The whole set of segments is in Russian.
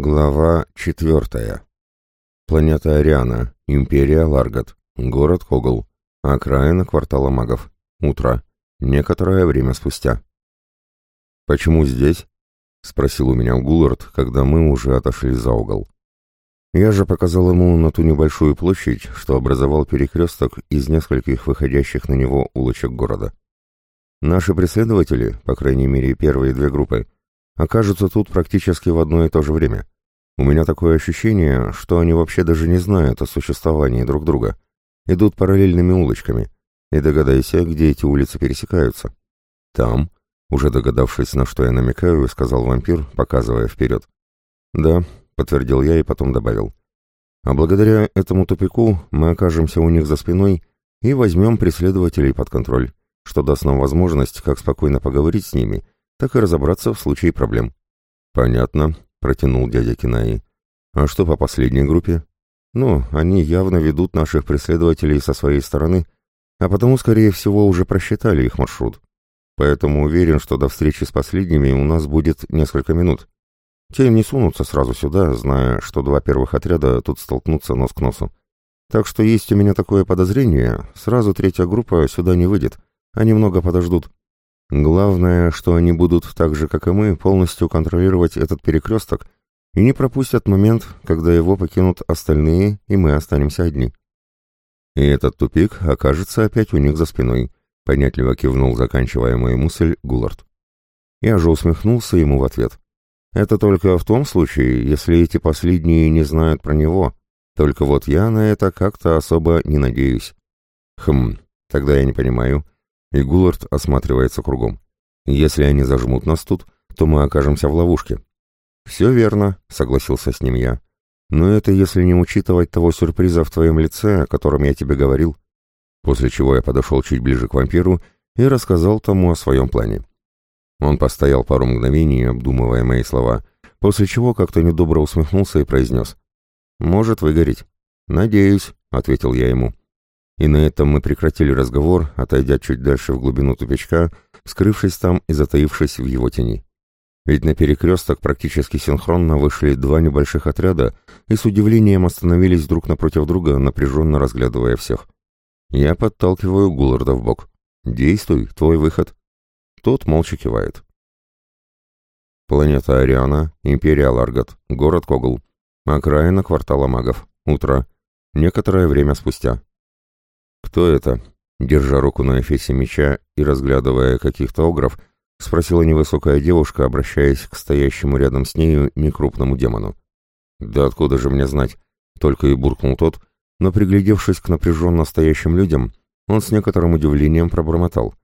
Глава четвертая. Планета Ариана, Империя Ларгат, город Когл, окраина квартала магов. Утро. Некоторое время спустя. «Почему здесь?» — спросил у меня Гуллард, когда мы уже отошли за угол. Я же показал ему на ту небольшую площадь, что образовал перекресток из нескольких выходящих на него улочек города. Наши преследователи, по крайней мере первые две группы, окажутся тут практически в одно и то же время. У меня такое ощущение, что они вообще даже не знают о существовании друг друга. Идут параллельными улочками. И догадайся, где эти улицы пересекаются. Там, уже догадавшись, на что я намекаю, сказал вампир, показывая вперед. Да, подтвердил я и потом добавил. А благодаря этому тупику мы окажемся у них за спиной и возьмем преследователей под контроль, что даст нам возможность как спокойно поговорить с ними, так и разобраться в случае проблем. «Понятно», — протянул дядя Кинаи. «А что по последней группе?» «Ну, они явно ведут наших преследователей со своей стороны, а потому, скорее всего, уже просчитали их маршрут. Поэтому уверен, что до встречи с последними у нас будет несколько минут. Те не сунутся сразу сюда, зная, что два первых отряда тут столкнутся нос к носу. Так что есть у меня такое подозрение, сразу третья группа сюда не выйдет, а немного подождут. Главное, что они будут так же, как и мы, полностью контролировать этот перекресток и не пропустят момент, когда его покинут остальные, и мы останемся одни. И этот тупик окажется опять у них за спиной, понятливо кивнул заканчивая мою мысль Гулард. Я же усмехнулся ему в ответ. Это только в том случае, если эти последние не знают про него. Только вот я на это как-то особо не надеюсь. Хм, тогда я не понимаю, и Гуллард осматривается кругом. Если они зажмут нас тут, то мы окажемся в ловушке. «Все верно», — согласился с ним я. «Но это если не учитывать того сюрприза в твоем лице, о котором я тебе говорил». После чего я подошел чуть ближе к вампиру и рассказал тому о своем плане. Он постоял пару мгновений, обдумывая мои слова, после чего как-то недобро усмехнулся и произнес. «Может выгореть». «Надеюсь», — ответил я ему. И на этом мы прекратили разговор, отойдя чуть дальше в глубину тупичка, скрывшись там и затаившись в его тени. Ведь на перекресток практически синхронно вышли два небольших отряда и с удивлением остановились друг напротив друга, напряженно разглядывая всех. Я подталкиваю Гулларда в бок. «Действуй, твой выход». Тот молча кивает. Планета Ариана, Империя Ларгат, город Когл, окраина квартала магов, утро, некоторое время спустя. «Кто это?» Держа руку на эфесе меча и разглядывая каких-то огров, спросила невысокая девушка, обращаясь к стоящему рядом с нею некрупному демону. «Да откуда же мне знать?» Только и буркнул тот, но, приглядевшись к напряженно стоящим людям, он с некоторым удивлением пробормотал.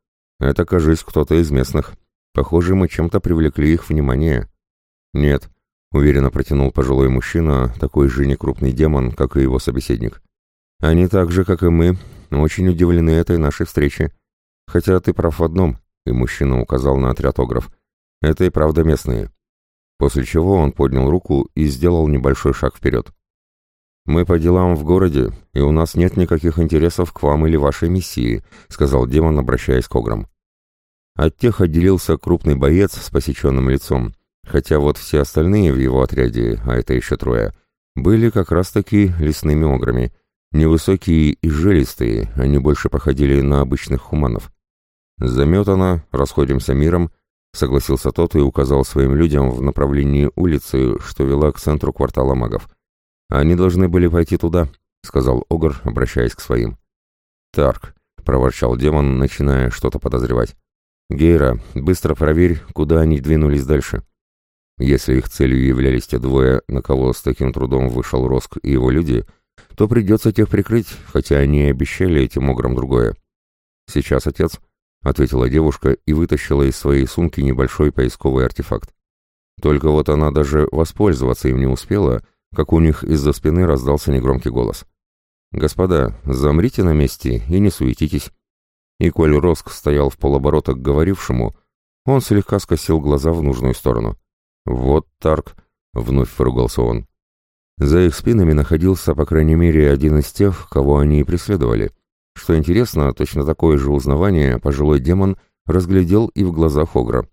«Это, кажись, кто-то из местных. Похоже, мы чем-то привлекли их внимание». «Нет», — уверенно протянул пожилой мужчина, такой же некрупный демон, как и его собеседник. «Они так же, как и мы, очень удивлены этой нашей встрече. Хотя ты прав в одном, и мужчина указал на отряд огров. Это и правда местные. После чего он поднял руку и сделал небольшой шаг вперед. «Мы по делам в городе, и у нас нет никаких интересов к вам или вашей миссии», сказал демон, обращаясь к ограм. От тех отделился крупный боец с посеченным лицом, хотя вот все остальные в его отряде, а это еще трое, были как раз-таки лесными ограми — Невысокие и жилистые, они больше походили на обычных хуманов. «Заметано, расходимся миром», — согласился тот и указал своим людям в направлении улицы, что вела к центру квартала магов. «Они должны были пойти туда», — сказал Огр, обращаясь к своим. «Тарк», — проворчал демон, начиная что-то подозревать. «Гейра, быстро проверь, куда они двинулись дальше». Если их целью являлись те двое, на кого с таким трудом вышел Роск и его люди — то придется тех прикрыть, хотя они и обещали этим огром другое. «Сейчас, отец», — ответила девушка и вытащила из своей сумки небольшой поисковый артефакт. Только вот она даже воспользоваться им не успела, как у них из-за спины раздался негромкий голос. «Господа, замрите на месте и не суетитесь». И коль Роск стоял в полоборота к говорившему, он слегка скосил глаза в нужную сторону. «Вот Тарк», — вновь выругался он. За их спинами находился, по крайней мере, один из тех, кого они и преследовали. Что интересно, точно такое же узнавание пожилой демон разглядел и в глазах Огра.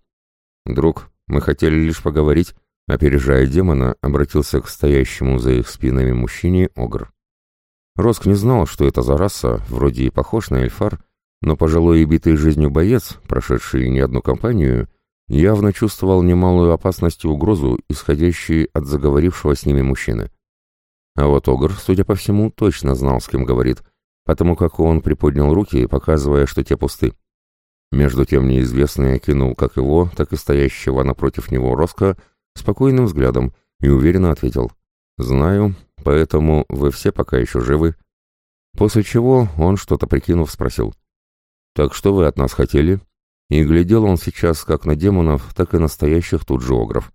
«Друг, мы хотели лишь поговорить, Опережая демона, обратился к стоящему за их спинами мужчине Огр. Роск не знал, что это за раса, вроде и похож на эльфар, но, пожалуй, и битый жизнью боец, прошедший не одну кампанию, явно чувствовал немалую опасность и угрозу, исходящие от заговорившего с ними мужчины. А вот Огр, судя по всему, точно знал, с кем говорит, потому как он приподнял руки, показывая, что те пусты. Между тем неизвестный окинул как его, так и стоящего напротив него Роска спокойным взглядом и уверенно ответил «Знаю, поэтому вы все пока еще живы». После чего он, что-то прикинув, спросил «Так что вы от нас хотели?» И глядел он сейчас как на демонов, так и настоящих тут же огров.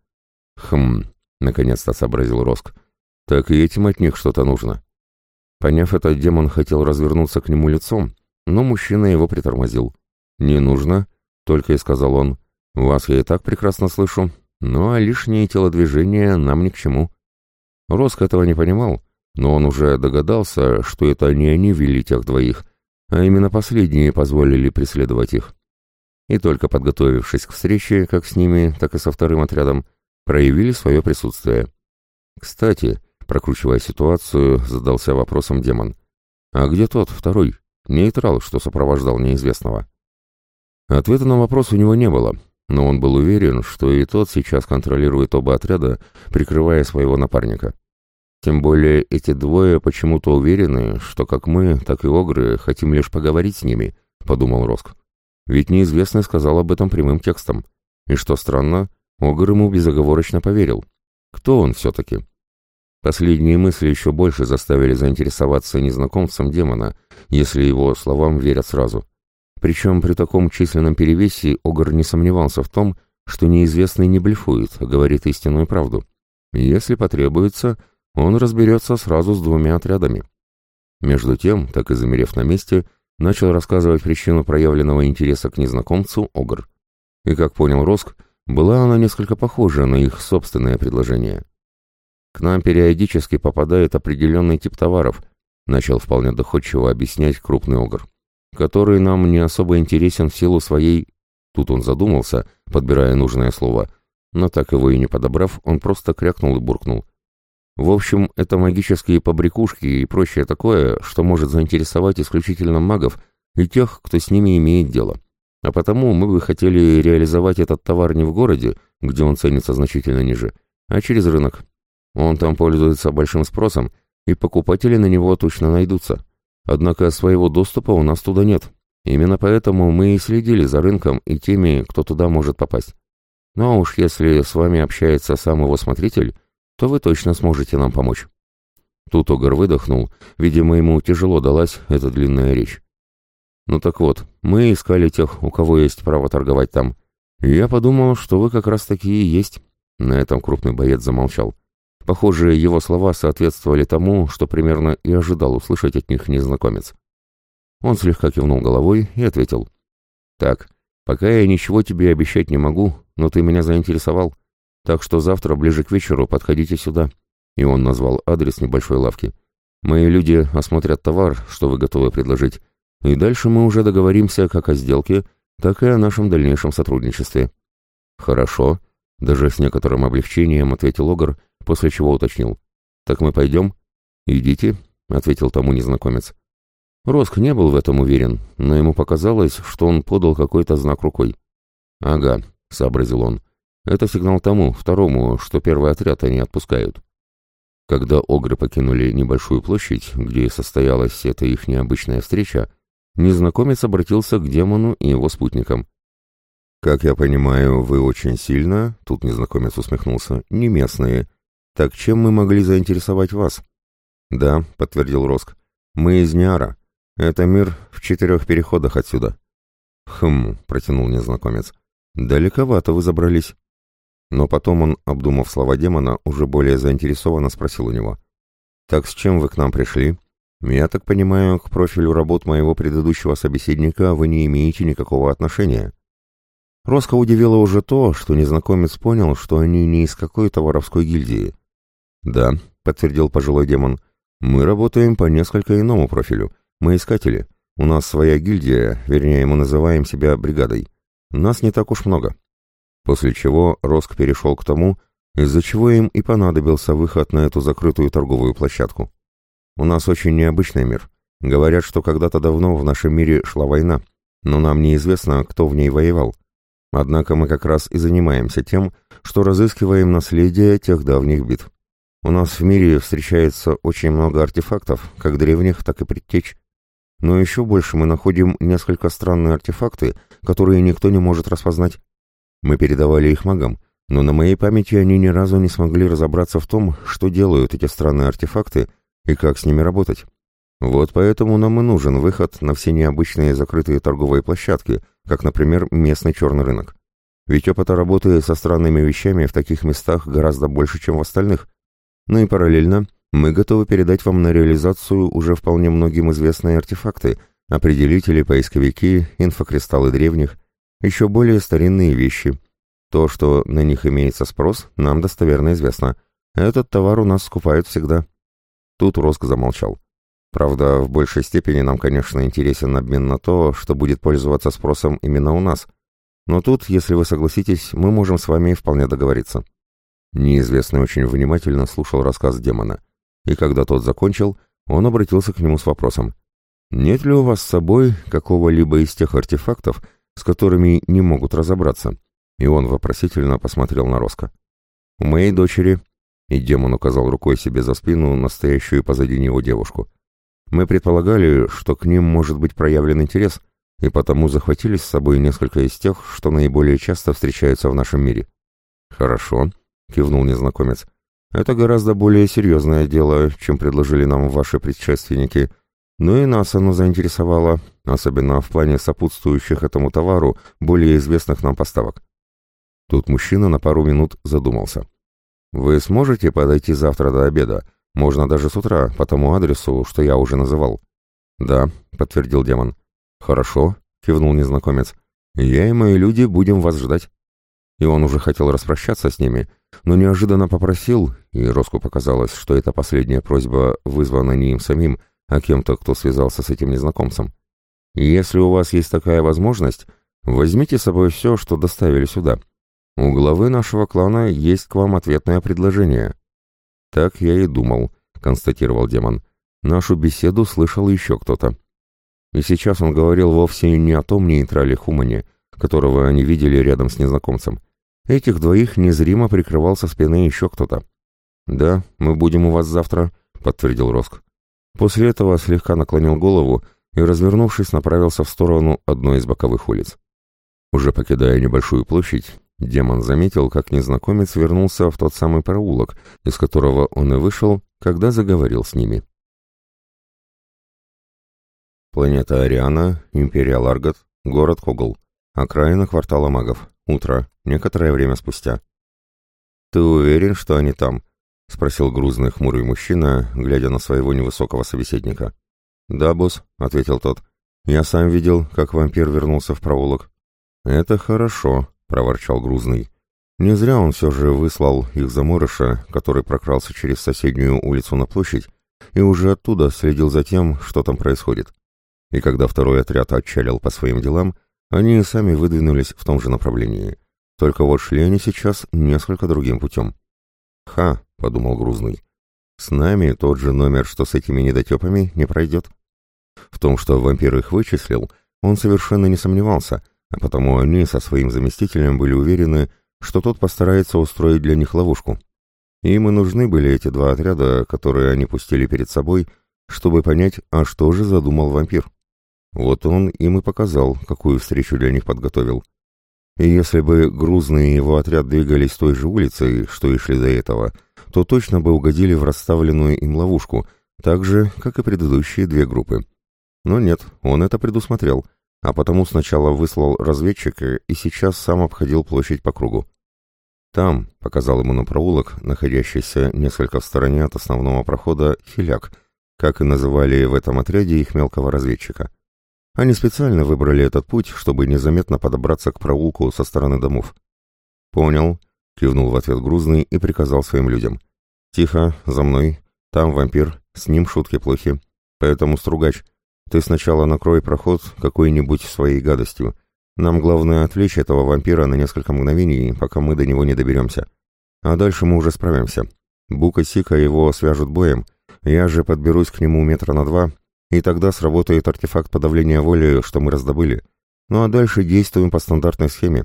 «Хм», — наконец-то сообразил Роск, — «так и этим от них что-то нужно». Поняв это, демон хотел развернуться к нему лицом, но мужчина его притормозил. «Не нужно», — только и сказал он. «Вас я и так прекрасно слышу, ну а лишние телодвижения нам ни к чему». Роск этого не понимал, но он уже догадался, что это не они вели тех двоих, а именно последние позволили преследовать их. И только подготовившись к встрече, как с ними, так и со вторым отрядом, проявили свое присутствие. Кстати, прокручивая ситуацию, задался вопросом демон. «А где тот, второй, нейтрал, что сопровождал неизвестного?» Ответа на вопрос у него не было, но он был уверен, что и тот сейчас контролирует оба отряда, прикрывая своего напарника. Тем более эти двое почему-то уверены, что как мы, так и Огры хотим лишь поговорить с ними, подумал Роск. Ведь неизвестный сказал об этом прямым текстом. И что странно, Огр ему безоговорочно поверил. Кто он все-таки? Последние мысли еще больше заставили заинтересоваться незнакомцем демона, если его словам верят сразу. Причем при таком численном перевесе Огр не сомневался в том, что неизвестный не блефует, а говорит истинную правду. Если потребуется, он разберется сразу с двумя отрядами. Между тем, так и замерев на месте, начал рассказывать причину проявленного интереса к незнакомцу Огр. И, как понял Роск, была она несколько похожа на их собственное предложение. «К нам периодически попадает определенный тип товаров», начал вполне доходчиво объяснять крупный Огр который нам не особо интересен в силу своей... Тут он задумался, подбирая нужное слово, но так его и не подобрав, он просто крякнул и буркнул. В общем, это магические побрякушки и прочее такое, что может заинтересовать исключительно магов и тех, кто с ними имеет дело. А потому мы бы хотели реализовать этот товар не в городе, где он ценится значительно ниже, а через рынок. Он там пользуется большим спросом, и покупатели на него точно найдутся. Однако своего доступа у нас туда нет. Именно поэтому мы и следили за рынком и теми, кто туда может попасть. А уж если с вами общается сам его смотритель, то вы точно сможете нам помочь». Тут Огар выдохнул, видимо, ему тяжело далась эта длинная речь. «Ну так вот, мы искали тех, у кого есть право торговать там. Я подумал, что вы как раз такие и есть». На этом крупный боец замолчал. Похоже, его слова соответствовали тому, что примерно и ожидал услышать от них незнакомец. Он слегка кивнул головой и ответил. «Так, пока я ничего тебе обещать не могу, но ты меня заинтересовал, так что завтра ближе к вечеру подходите сюда». И он назвал адрес небольшой лавки. «Мои люди осмотрят товар, что вы готовы предложить, и дальше мы уже договоримся как о сделке, так и о нашем дальнейшем сотрудничестве». «Хорошо», — даже с некоторым облегчением ответил Огр, после чего уточнил. «Так мы пойдем?» «Идите», — ответил тому незнакомец. Роск не был в этом уверен, но ему показалось, что он подал какой-то знак рукой. «Ага», — сообразил он, — «это сигнал тому, второму, что первый отряд они отпускают». Когда огры покинули небольшую площадь, где состоялась эта их необычная встреча, незнакомец обратился к демону и его спутникам. «Как я понимаю, вы очень сильно, — тут незнакомец усмехнулся, — не местные, «Так чем мы могли заинтересовать вас?» «Да», — подтвердил Роск. «Мы из Ниара. Это мир в четырех переходах отсюда». «Хм», — протянул незнакомец. «Далековато вы забрались». Но потом он, обдумав слова демона, уже более заинтересованно спросил у него. «Так с чем вы к нам пришли? Я так понимаю, к профилю работ моего предыдущего собеседника вы не имеете никакого отношения». Роско удивило уже то, что незнакомец понял, что они не из какой-то воровской гильдии. «Да», — подтвердил пожилой демон, — «мы работаем по несколько иному профилю. Мы искатели. У нас своя гильдия, вернее, мы называем себя бригадой. Нас не так уж много». После чего Роск перешел к тому, из-за чего им и понадобился выход на эту закрытую торговую площадку. У нас очень необычный мир. Говорят, что когда-то давно в нашем мире шла война, но нам неизвестно, кто в ней воевал. Однако мы как раз и занимаемся тем, что разыскиваем наследие тех давних битв. У нас в мире встречается очень много артефактов, как древних, так и предтеч. Но еще больше мы находим несколько странные артефакты, которые никто не может распознать. Мы передавали их магам, но на моей памяти они ни разу не смогли разобраться в том, что делают эти странные артефакты и как с ними работать. Вот поэтому нам и нужен выход на все необычные закрытые торговые площадки, как, например, местный черный рынок. Ведь опыта работы со странными вещами в таких местах гораздо больше, чем в остальных. Ну и параллельно мы готовы передать вам на реализацию уже вполне многим известные артефакты, определители, поисковики, инфокристаллы древних, еще более старинные вещи. То, что на них имеется спрос, нам достоверно известно. Этот товар у нас скупают всегда. Тут Роск замолчал. Правда, в большей степени нам, конечно, интересен обмен на то, что будет пользоваться спросом именно у нас. Но тут, если вы согласитесь, мы можем с вами вполне договориться. Неизвестный очень внимательно слушал рассказ демона. И когда тот закончил, он обратился к нему с вопросом. «Нет ли у вас с собой какого-либо из тех артефактов, с которыми не могут разобраться?» И он вопросительно посмотрел на Роско. «У моей дочери...» И демон указал рукой себе за спину настоящую позади него девушку. Мы предполагали, что к ним может быть проявлен интерес, и потому захватили с собой несколько из тех, что наиболее часто встречаются в нашем мире. «Хорошо», — кивнул незнакомец. «Это гораздо более серьезное дело, чем предложили нам ваши предшественники. Но и нас оно заинтересовало, особенно в плане сопутствующих этому товару более известных нам поставок». Тут мужчина на пару минут задумался. «Вы сможете подойти завтра до обеда?» Можно даже с утра, по тому адресу, что я уже называл. Да, подтвердил демон. Хорошо, кивнул незнакомец. Я и мои люди будем вас ждать. И он уже хотел распрощаться с ними, но неожиданно попросил, и Роску показалось, что эта последняя просьба вызвана не им самим, а кем-то, кто связался с этим незнакомцем. «Если у вас есть такая возможность, возьмите с собой все, что доставили сюда. У главы нашего клана есть к вам ответное предложение. «Так я и думал», — констатировал демон. «Нашу беседу слышал еще кто-то». И сейчас он говорил вовсе не о том нейтрале Хумане, которого они видели рядом с незнакомцем. Этих двоих незримо прикрывал со спины еще кто-то. «Да, мы будем у вас завтра», — подтвердил Роск. После этого слегка наклонил голову и, развернувшись, направился в сторону одной из боковых улиц. Уже покидая небольшую площадь, Демон заметил, как незнакомец вернулся в тот самый проулок, из которого он и вышел, когда заговорил с ними. Планета Ариана, Империя Ларгат, город Когл, окраина квартала магов, утро, некоторое время спустя. «Ты уверен, что они там?» — спросил грузный хмурый мужчина, глядя на своего невысокого собеседника. «Да, босс», — ответил тот. «Я сам видел, как вампир вернулся в проулок». «Это хорошо», — проворчал Грузный. Не зря он все же выслал их заморыша, который прокрался через соседнюю улицу на площадь, и уже оттуда следил за тем, что там происходит. И когда второй отряд отчалил по своим делам, они сами выдвинулись в том же направлении. Только вот шли они сейчас несколько другим путем. «Ха», — подумал Грузный, — «с нами тот же номер, что с этими недотепами, не пройдет». В том, что вампир их вычислил, он совершенно не сомневался — а потому они со своим заместителем были уверены, что тот постарается устроить для них ловушку. Им и нужны были эти два отряда, которые они пустили перед собой, чтобы понять, а что же задумал вампир. Вот он им и показал, какую встречу для них подготовил. И если бы Грузный и его отряд двигались той же улицей, что и шли до этого, то точно бы угодили в расставленную им ловушку, так же, как и предыдущие две группы. Но нет, он это предусмотрел — а потому сначала выслал разведчика и сейчас сам обходил площадь по кругу. Там, показал ему на проулок, находящийся несколько в стороне от основного прохода, хиляк, как и называли в этом отряде их мелкого разведчика. Они специально выбрали этот путь, чтобы незаметно подобраться к проулку со стороны домов. «Понял», — кивнул в ответ Грузный и приказал своим людям. «Тихо, за мной. Там вампир, с ним шутки плохи. Поэтому, Стругач, ты сначала накрой проход какой-нибудь своей гадостью. Нам главное отвлечь этого вампира на несколько мгновений, пока мы до него не доберемся. А дальше мы уже справимся. Бука Сика его свяжут боем, я же подберусь к нему метра на два, и тогда сработает артефакт подавления воли, что мы раздобыли. Ну а дальше действуем по стандартной схеме.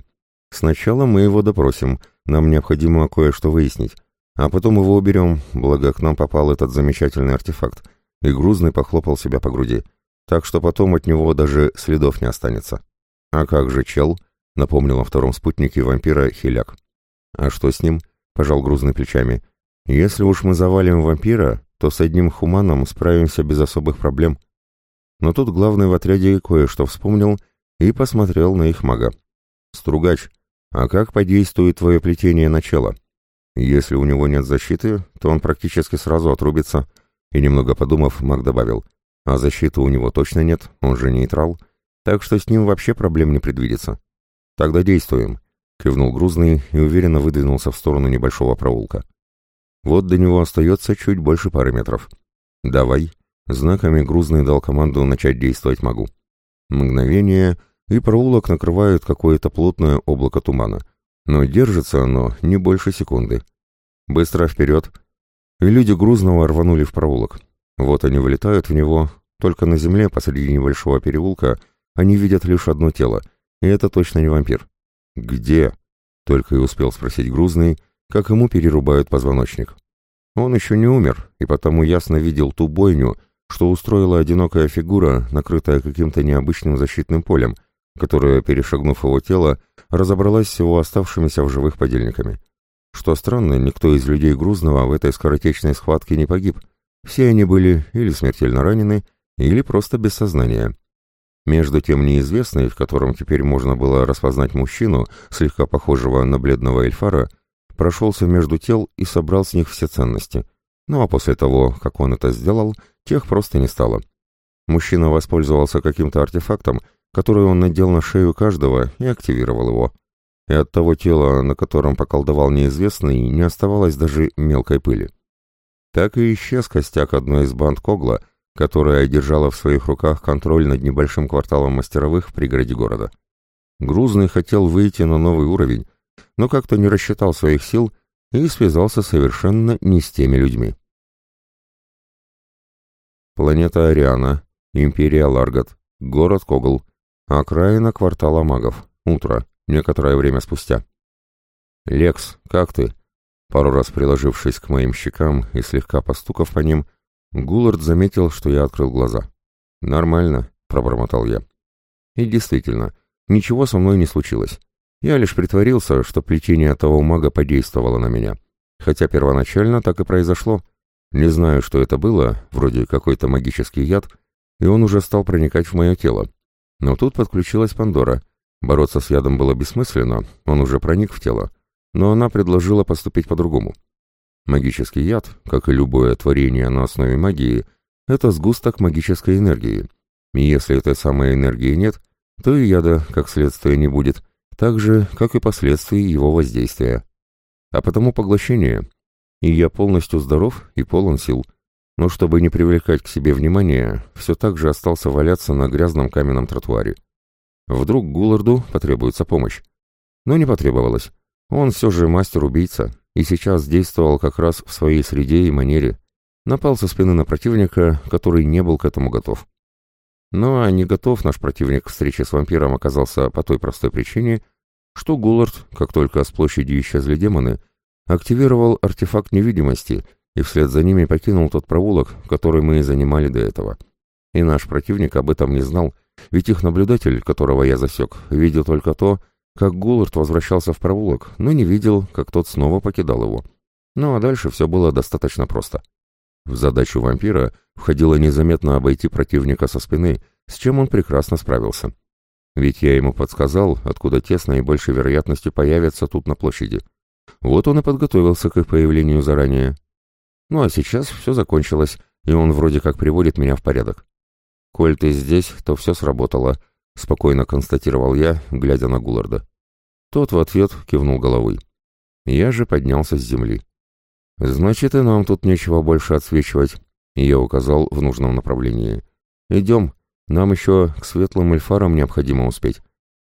Сначала мы его допросим, нам необходимо кое-что выяснить, а потом его уберем, благо к нам попал этот замечательный артефакт, и Грузный похлопал себя по груди, так что потом от него даже следов не останется. А как же чел? — напомнил о втором спутнике вампира Хиляк. «А что с ним?» — пожал грузный плечами. «Если уж мы завалим вампира, то с одним хуманом справимся без особых проблем». Но тут главный в отряде кое-что вспомнил и посмотрел на их мага. «Стругач, а как подействует твое плетение начала? Если у него нет защиты, то он практически сразу отрубится». И немного подумав, маг добавил. «А защиты у него точно нет, он же нейтрал, так что с ним вообще проблем не предвидится». «Тогда действуем», — кивнул Грузный и уверенно выдвинулся в сторону небольшого проулка. Вот до него остается чуть больше пары метров. «Давай», — знаками Грузный дал команду начать действовать могу. Мгновение, и проулок накрывает какое-то плотное облако тумана. Но держится оно не больше секунды. Быстро вперед. И люди Грузного рванули в проулок. Вот они вылетают в него, только на земле посреди небольшого переулка они видят лишь одно тело, и это точно не вампир. «Где?» — только и успел спросить Грузный, как ему перерубают позвоночник. Он еще не умер, и потому ясно видел ту бойню, что устроила одинокая фигура, накрытая каким-то необычным защитным полем, которая, перешагнув его тело, разобралась с его оставшимися в живых подельниками. Что странно, никто из людей Грузного в этой скоротечной схватке не погиб. Все они были или смертельно ранены, или просто без сознания. Между тем неизвестный, в котором теперь можно было распознать мужчину, слегка похожего на бледного эльфара, прошелся между тел и собрал с них все ценности. Ну а после того, как он это сделал, тех просто не стало. Мужчина воспользовался каким-то артефактом, который он надел на шею каждого и активировал его. И от того тела, на котором поколдовал неизвестный, не оставалось даже мелкой пыли. Так и исчез костяк одной из банд Когла — которая держала в своих руках контроль над небольшим кварталом мастеровых в пригороде города. Грузный хотел выйти на новый уровень, но как-то не рассчитал своих сил и связался совершенно не с теми людьми. Планета Ариана, Империя Ларгат, город Когл, окраина квартала магов, утро, некоторое время спустя. «Лекс, как ты?» Пару раз приложившись к моим щекам и слегка постукав по ним, Гуллард заметил, что я открыл глаза. «Нормально», — пробормотал я. И действительно, ничего со мной не случилось. Я лишь притворился, что плетение того мага подействовало на меня. Хотя первоначально так и произошло. Не знаю, что это было, вроде какой-то магический яд, и он уже стал проникать в мое тело. Но тут подключилась Пандора. Бороться с ядом было бессмысленно, он уже проник в тело. Но она предложила поступить по-другому. Магический яд, как и любое творение на основе магии, это сгусток магической энергии. И если этой самой энергии нет, то и яда, как следствие, не будет, так же, как и последствий его воздействия. А потому поглощение. И я полностью здоров и полон сил. Но чтобы не привлекать к себе внимания, все так же остался валяться на грязном каменном тротуаре. Вдруг Гулларду потребуется помощь. Но не потребовалось. Он все же мастер-убийца, и сейчас действовал как раз в своей среде и манере. Напал со спины на противника, который не был к этому готов. Ну а не готов наш противник к встрече с вампиром оказался по той простой причине, что Гуллард, как только с площади исчезли демоны, активировал артефакт невидимости и вслед за ними покинул тот проулок, который мы занимали до этого. И наш противник об этом не знал, ведь их наблюдатель, которого я засек, видел только то, как Гуллард возвращался в проулок, но не видел, как тот снова покидал его. Ну а дальше все было достаточно просто. В задачу вампира входило незаметно обойти противника со спины, с чем он прекрасно справился. Ведь я ему подсказал, откуда те с наибольшей вероятностью появятся тут на площади. Вот он и подготовился к их появлению заранее. Ну а сейчас все закончилось, и он вроде как приводит меня в порядок. «Коль ты здесь, то все сработало», — спокойно констатировал я, глядя на Гулларда. Тот в ответ кивнул головой. Я же поднялся с земли. «Значит, и нам тут нечего больше отсвечивать», — я указал в нужном направлении. «Идем, нам еще к светлым эльфарам необходимо успеть.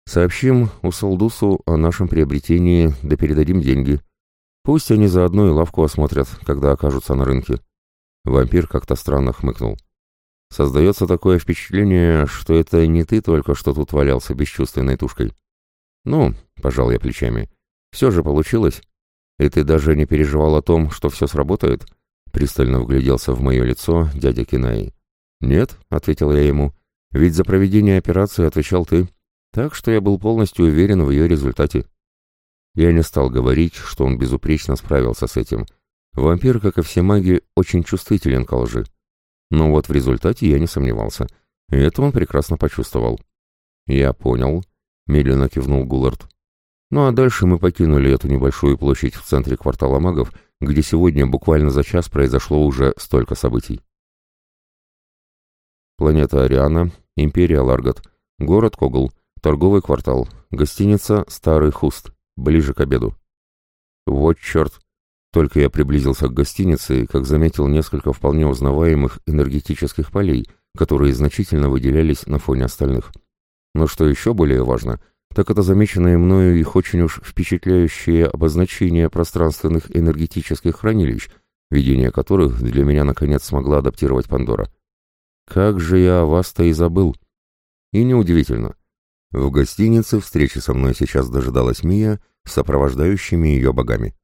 Сообщим у Салдусу о нашем приобретении, да передадим деньги. Пусть они заодно и лавку осмотрят, когда окажутся на рынке. Вампир как-то странно хмыкнул. Создается такое впечатление, что это не ты только что тут валялся бесчувственной тушкой. Ну, пожал я плечами, все же получилось. И ты даже не переживал о том, что все сработает? Пристально вгляделся в мое лицо дядя Кинаи. Нет, ответил я ему, ведь за проведение операции отвечал ты. Так что я был полностью уверен в ее результате. Я не стал говорить, что он безупречно справился с этим. Вампир, как и все маги, очень чувствителен к лжи. Но вот в результате я не сомневался. И это он прекрасно почувствовал. «Я понял», — медленно кивнул Гуллард. Ну а дальше мы покинули эту небольшую площадь в центре квартала магов, где сегодня буквально за час произошло уже столько событий. Планета Ариана, Империя Ларгат, город Когл, торговый квартал, гостиница «Старый Хуст», ближе к обеду. Вот черт! Только я приблизился к гостинице, как заметил несколько вполне узнаваемых энергетических полей, которые значительно выделялись на фоне остальных. Но что еще более важно, так это замеченные мною их очень уж впечатляющие обозначения пространственных энергетических хранилищ, видение которых для меня наконец смогла адаптировать Пандора. Как же я о вас-то и забыл. И неудивительно. В гостинице встречи со мной сейчас дожидалась Мия с сопровождающими ее богами.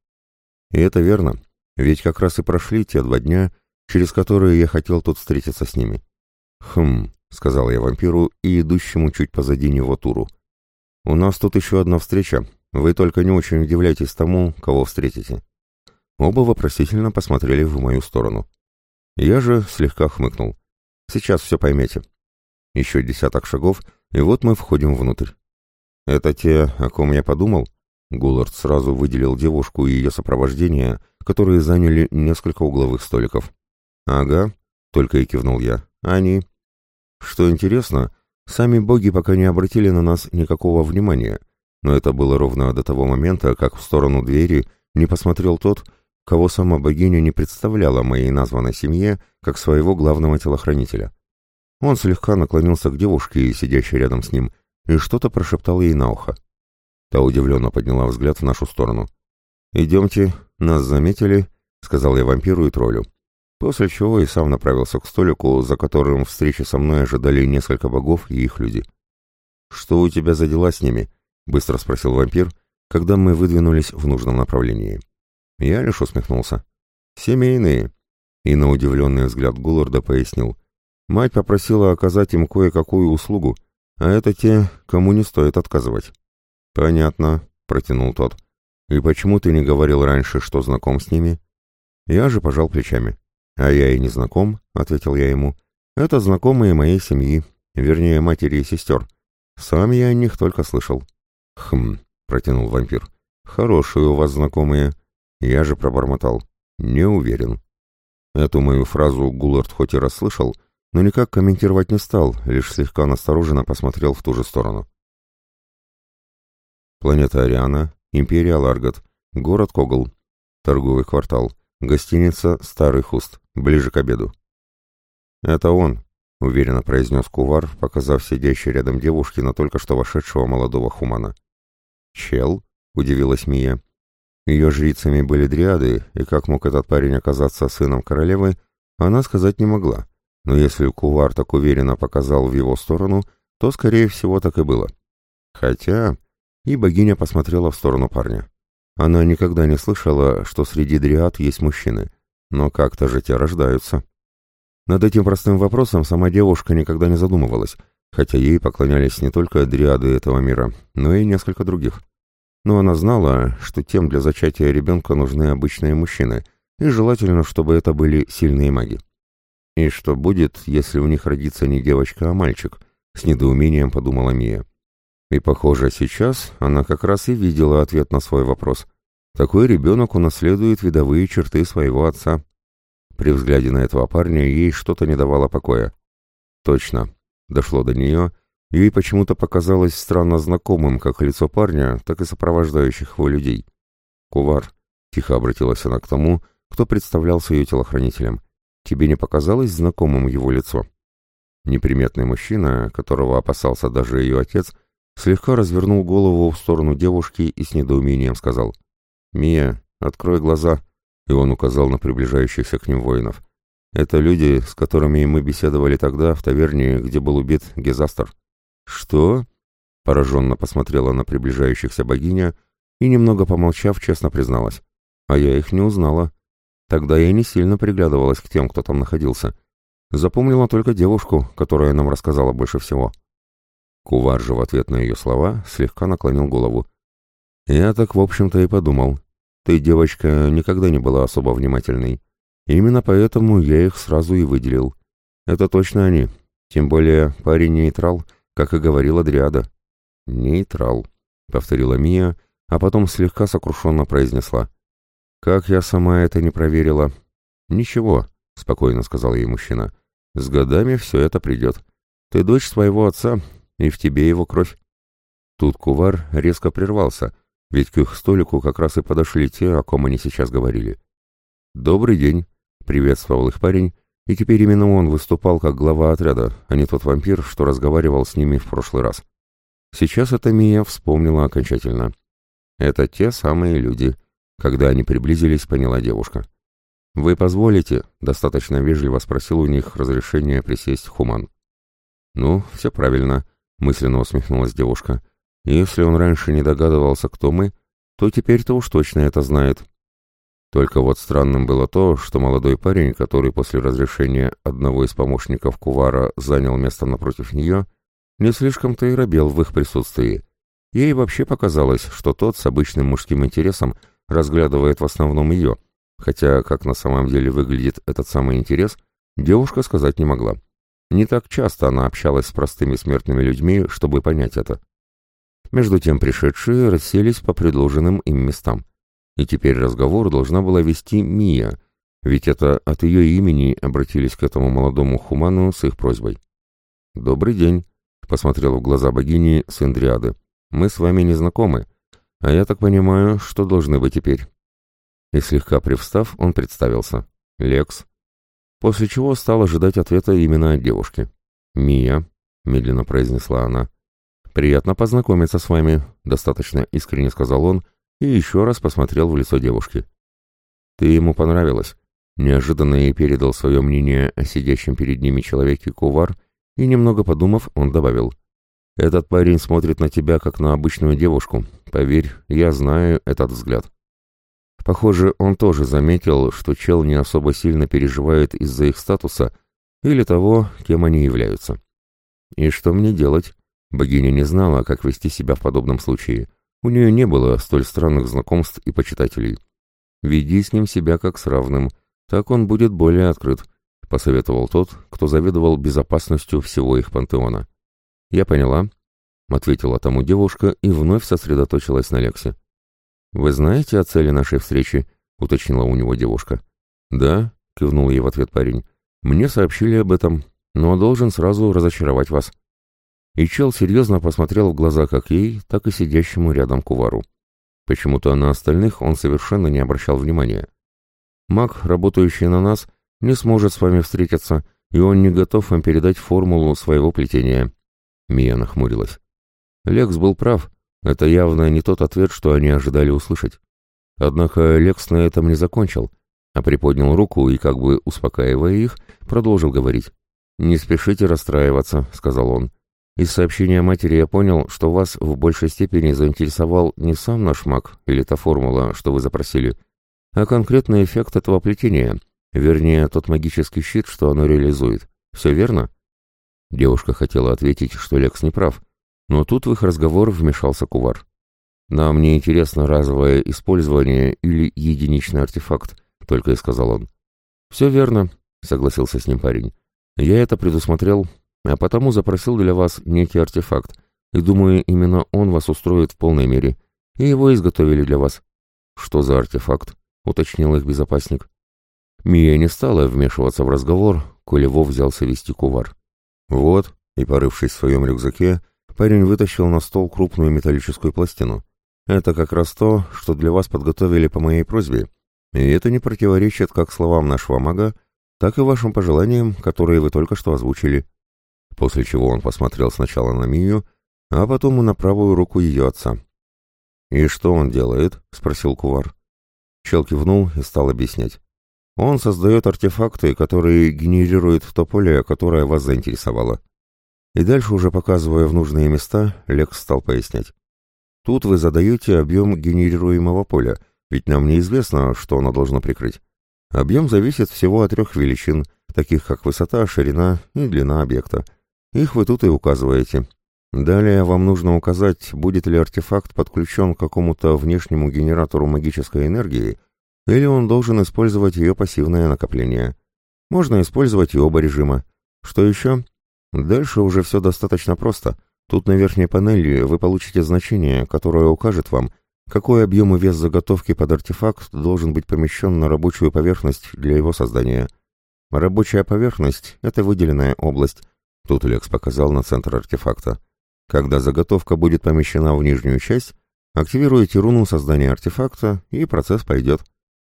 И это верно, ведь как раз и прошли те два дня, через которые я хотел тут встретиться с ними. «Хм», — сказал я вампиру и идущему чуть позади него Туру. «У нас тут еще одна встреча, вы только не очень удивляйтесь тому, кого встретите». Оба вопросительно посмотрели в мою сторону. Я же слегка хмыкнул. «Сейчас все поймете». Еще десяток шагов — и вот мы входим внутрь. Это те, о ком я подумал? Гуллард сразу выделил девушку и ее сопровождение, которые заняли несколько угловых столиков. «Ага», — только и кивнул я. «Они». Что интересно, сами боги пока не обратили на нас никакого внимания, но это было ровно до того момента, как в сторону двери не посмотрел тот, кого сама богиня не представляла моей названной семье как своего главного телохранителя. Он слегка наклонился к девушке, сидящей рядом с ним, и что-то прошептал ей на ухо. Та удивленно подняла взгляд в нашу сторону. «Идемте, нас заметили», — сказал я вампиру и троллю. После чего и сам направился к столику, за которым встречи со мной ожидали несколько богов и их люди. «Что у тебя за дела с ними?» — быстро спросил вампир, когда мы выдвинулись в нужном направлении. Я лишь усмехнулся. «Семейные», — и на удивленный взгляд Гулларда пояснил. Мать попросила оказать им кое-какую услугу, а это те, кому не стоит отказывать. «Понятно», — протянул тот. «И почему ты не говорил раньше, что знаком с ними?» Я же пожал плечами. «А я и не знаком», — ответил я ему. «Это знакомые моей семьи, вернее, матери и сестер. Сам я о них только слышал». «Хм», — протянул вампир. «Хорошие у вас знакомые». Я же пробормотал. «Не уверен». Эту мою фразу Гуллард хоть и расслышал, — но никак комментировать не стал, лишь слегка настороженно посмотрел в ту же сторону. Планета Ариана, Империя Ларгат, город Когл, торговый квартал, гостиница «Старый Хуст», ближе к обеду. «Это он», — уверенно произнес Кувар, показав сидящей рядом девушке на только что вошедшего молодого хумана. «Чел?» — удивилась Мия. Ее жрицами были дриады, и как мог этот парень оказаться сыном королевы, она сказать не могла но если Кувар так уверенно показал в его сторону, то, скорее всего, так и было. Хотя... И богиня посмотрела в сторону парня. Она никогда не слышала, что среди дриад есть мужчины, но как-то же те рождаются. Над этим простым вопросом сама девушка никогда не задумывалась, хотя ей поклонялись не только дриады этого мира, но и несколько других. Но она знала, что тем для зачатия ребенка нужны обычные мужчины, и желательно, чтобы это были сильные маги. И что будет, если у них родится не девочка, а мальчик? С недоумением подумала Мия. И, похоже, сейчас она как раз и видела ответ на свой вопрос. Такой ребенок унаследует видовые черты своего отца. При взгляде на этого парня ей что-то не давало покоя. Точно. Дошло до нее. Ей почему-то показалось странно знакомым как лицо парня, так и сопровождающих его людей. «Кувар», — тихо обратилась она к тому, кто представлялся ее телохранителем. Тебе не показалось знакомым его лицо?» Неприметный мужчина, которого опасался даже ее отец, слегка развернул голову в сторону девушки и с недоумением сказал. «Мия, открой глаза!» И он указал на приближающихся к ним воинов. «Это люди, с которыми мы беседовали тогда в таверне, где был убит Гезастер». «Что?» — пораженно посмотрела на приближающихся богиня и, немного помолчав, честно призналась. «А я их не узнала. Тогда я не сильно приглядывалась к тем, кто там находился. Запомнила только девушку, которая нам рассказала больше всего». Кувар же в ответ на ее слова слегка наклонил голову. «Я так, в общем-то, и подумал. Ты, девочка, никогда не была особо внимательной. Именно поэтому я их сразу и выделил. Это точно они. Тем более парень нейтрал, как и говорила Дриада». «Нейтрал», — повторила Мия, а потом слегка сокрушенно произнесла. «Как я сама это не проверила?» «Ничего», — спокойно сказал ей мужчина. «С годами все это придет. Ты дочь своего отца, и в тебе его кровь. Тут кувар резко прервался, ведь к их столику как раз и подошли те, о ком они сейчас говорили. «Добрый день», — приветствовал их парень, и теперь именно он выступал как глава отряда, а не тот вампир, что разговаривал с ними в прошлый раз. Сейчас это Мия вспомнила окончательно. «Это те самые люди», — когда они приблизились, поняла девушка. «Вы позволите?» — достаточно вежливо спросил у них разрешение присесть Хуман. «Ну, все правильно», мысленно усмехнулась девушка. Если он раньше не догадывался, кто мы, то теперь-то уж точно это знает. Только вот странным было то, что молодой парень, который после разрешения одного из помощников Кувара занял место напротив нее, не слишком-то и робел в их присутствии. Ей вообще показалось, что тот с обычным мужским интересом разглядывает в основном ее, хотя как на самом деле выглядит этот самый интерес, девушка сказать не могла. Не так часто она общалась с простыми смертными людьми, чтобы понять это. Между тем пришедшие расселись по предложенным им местам. И теперь разговор должна была вести Мия, ведь это от ее имени обратились к этому молодому хуману с их просьбой. «Добрый день», — посмотрел в глаза богини сын Дриады. «Мы с вами не знакомы, а я так понимаю, что должны быть теперь». И слегка привстав, он представился. «Лекс, после чего стал ожидать ответа именно от девушки. «Мия», — медленно произнесла она, — «приятно познакомиться с вами», — достаточно искренне сказал он и еще раз посмотрел в лицо девушки. «Ты ему понравилась», — неожиданно ей передал свое мнение о сидящем перед ними человеке Кувар, и, немного подумав, он добавил, «Этот парень смотрит на тебя, как на обычную девушку. Поверь, я знаю этот взгляд». Похоже, он тоже заметил, что чел не особо сильно переживает из-за их статуса или того, кем они являются. И что мне делать? Богиня не знала, как вести себя в подобном случае. У нее не было столь странных знакомств и почитателей. «Веди с ним себя как с равным, так он будет более открыт», — посоветовал тот, кто заведовал безопасностью всего их пантеона. «Я поняла», — ответила тому девушка и вновь сосредоточилась на Лексе. «Вы знаете о цели нашей встречи?» — уточнила у него девушка. «Да», — кивнул ей в ответ парень. «Мне сообщили об этом, но должен сразу разочаровать вас». И чел серьезно посмотрел в глаза как ей, так и сидящему рядом кувару. Почему-то на остальных он совершенно не обращал внимания. «Маг, работающий на нас, не сможет с вами встретиться, и он не готов вам передать формулу своего плетения». Мия нахмурилась. Лекс был прав. Это явно не тот ответ, что они ожидали услышать. Однако Лекс на этом не закончил, а приподнял руку и, как бы успокаивая их, продолжил говорить. «Не спешите расстраиваться», — сказал он. «Из сообщения матери я понял, что вас в большей степени заинтересовал не сам наш маг или та формула, что вы запросили, а конкретный эффект этого плетения, вернее, тот магический щит, что оно реализует. Все верно?» Девушка хотела ответить, что Лекс не прав, но тут в их разговор вмешался Кувар. «Нам не интересно разовое использование или единичный артефакт», — только и сказал он. «Все верно», — согласился с ним парень. «Я это предусмотрел, а потому запросил для вас некий артефакт, и думаю, именно он вас устроит в полной мере, и его изготовили для вас». «Что за артефакт?» — уточнил их безопасник. Мия не стала вмешиваться в разговор, коли Вов взялся вести кувар. «Вот», и, порывшись в своем рюкзаке, Парень вытащил на стол крупную металлическую пластину. Это как раз то, что для вас подготовили по моей просьбе, и это не противоречит как словам нашего мага, так и вашим пожеланиям, которые вы только что озвучили. После чего он посмотрел сначала на Мию, а потом и на правую руку ее отца. «И что он делает?» — спросил Кувар. Чел кивнул и стал объяснять. Он создает артефакты, которые генерируют то поле, которое вас заинтересовало. И дальше, уже показывая в нужные места, Лекс стал пояснять. Тут вы задаете объем генерируемого поля, ведь нам неизвестно, что оно должно прикрыть. Объем зависит всего от трех величин, таких как высота, ширина и длина объекта. Их вы тут и указываете. Далее вам нужно указать, будет ли артефакт подключен к какому-то внешнему генератору магической энергии, или он должен использовать ее пассивное накопление. Можно использовать и оба режима. Что еще? Дальше уже все достаточно просто. Тут на верхней панели вы получите значение, которое укажет вам, какой объем и вес заготовки под артефакт должен быть помещен на рабочую поверхность для его создания. Рабочая поверхность — это выделенная область. Тут Лекс показал на центр артефакта. Когда заготовка будет помещена в нижнюю часть, активируете руну создания артефакта, и процесс пойдет.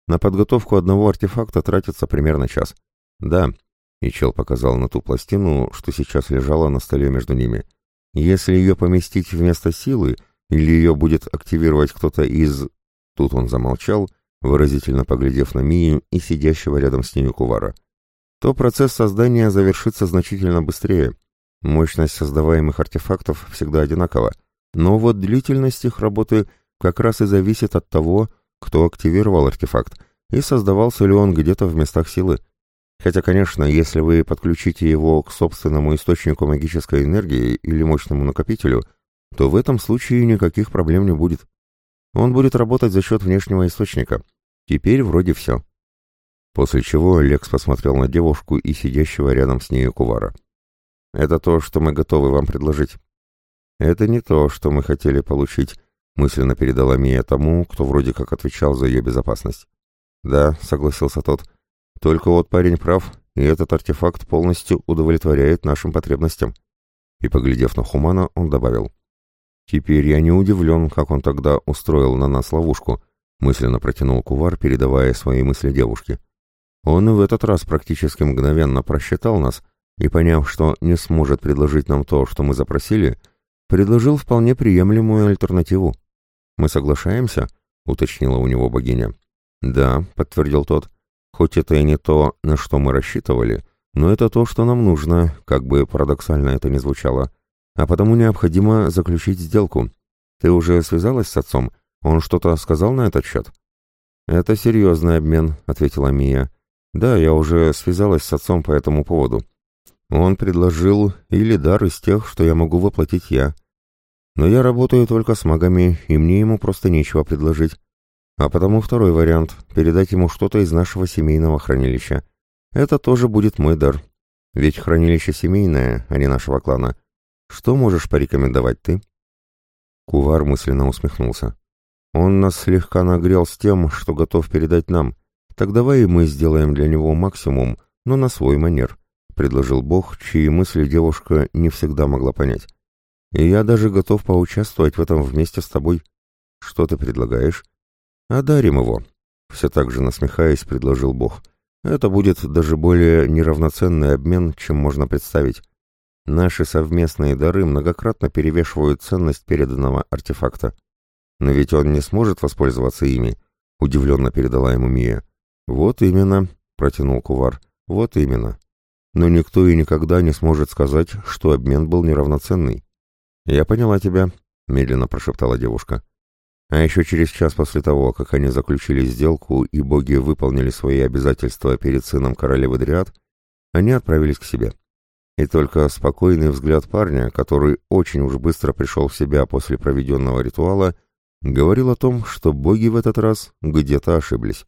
На подготовку одного артефакта тратится примерно час. Да, и чел показал на ту пластину, что сейчас лежала на столе между ними. Если ее поместить вместо силы, или ее будет активировать кто-то из... Тут он замолчал, выразительно поглядев на Мию и сидящего рядом с ней Кувара. То процесс создания завершится значительно быстрее. Мощность создаваемых артефактов всегда одинакова, но вот длительность их работы как раз и зависит от того, кто активировал артефакт, и создавался ли он где-то в местах силы. Хотя, конечно, если вы подключите его к собственному источнику магической энергии или мощному накопителю, то в этом случае никаких проблем не будет. Он будет работать за счет внешнего источника. Теперь вроде все. После чего Лекс посмотрел на девушку и сидящего рядом с ней Кувара. «Это то, что мы готовы вам предложить». «Это не то, что мы хотели получить», мысленно передала Мия тому, кто вроде как отвечал за ее безопасность. «Да», — согласился тот, — «только вот парень прав, и этот артефакт полностью удовлетворяет нашим потребностям». И, поглядев на Хумана, он добавил, «Теперь я не удивлен, как он тогда устроил на нас ловушку», — мысленно протянул Кувар, передавая свои мысли девушке. «Он и в этот раз практически мгновенно просчитал нас, и, поняв, что не сможет предложить нам то, что мы запросили, предложил вполне приемлемую альтернативу. «Мы соглашаемся?» — уточнила у него богиня. «Да», — подтвердил тот. «Хоть это и не то, на что мы рассчитывали, но это то, что нам нужно, как бы парадоксально это ни звучало. А потому необходимо заключить сделку. Ты уже связалась с отцом? Он что-то сказал на этот счет?» «Это серьезный обмен», — ответила Мия. «Да, я уже связалась с отцом по этому поводу. Он предложил или дар из тех, что я могу воплотить я. Но я работаю только с магами, и мне ему просто нечего предложить. А потому второй вариант — передать ему что-то из нашего семейного хранилища. Это тоже будет мой дар. Ведь хранилище семейное, а не нашего клана. Что можешь порекомендовать ты?» Кувар мысленно усмехнулся. «Он нас слегка нагрел с тем, что готов передать нам. Так давай и мы сделаем для него максимум, но на свой манер», — предложил Бог, чьи мысли девушка не всегда могла понять. И я даже готов поучаствовать в этом вместе с тобой. Что ты предлагаешь? Одарим его. Все так же насмехаясь, предложил Бог. Это будет даже более неравноценный обмен, чем можно представить. Наши совместные дары многократно перевешивают ценность переданного артефакта. Но ведь он не сможет воспользоваться ими, удивленно передала ему Мия. Вот именно, протянул Кувар. Вот именно. Но никто и никогда не сможет сказать, что обмен был неравноценный. «Я поняла тебя», — медленно прошептала девушка. А еще через час после того, как они заключили сделку и боги выполнили свои обязательства перед сыном королевы Дриад, они отправились к себе. И только спокойный взгляд парня, который очень уж быстро пришел в себя после проведенного ритуала, говорил о том, что боги в этот раз где-то ошиблись.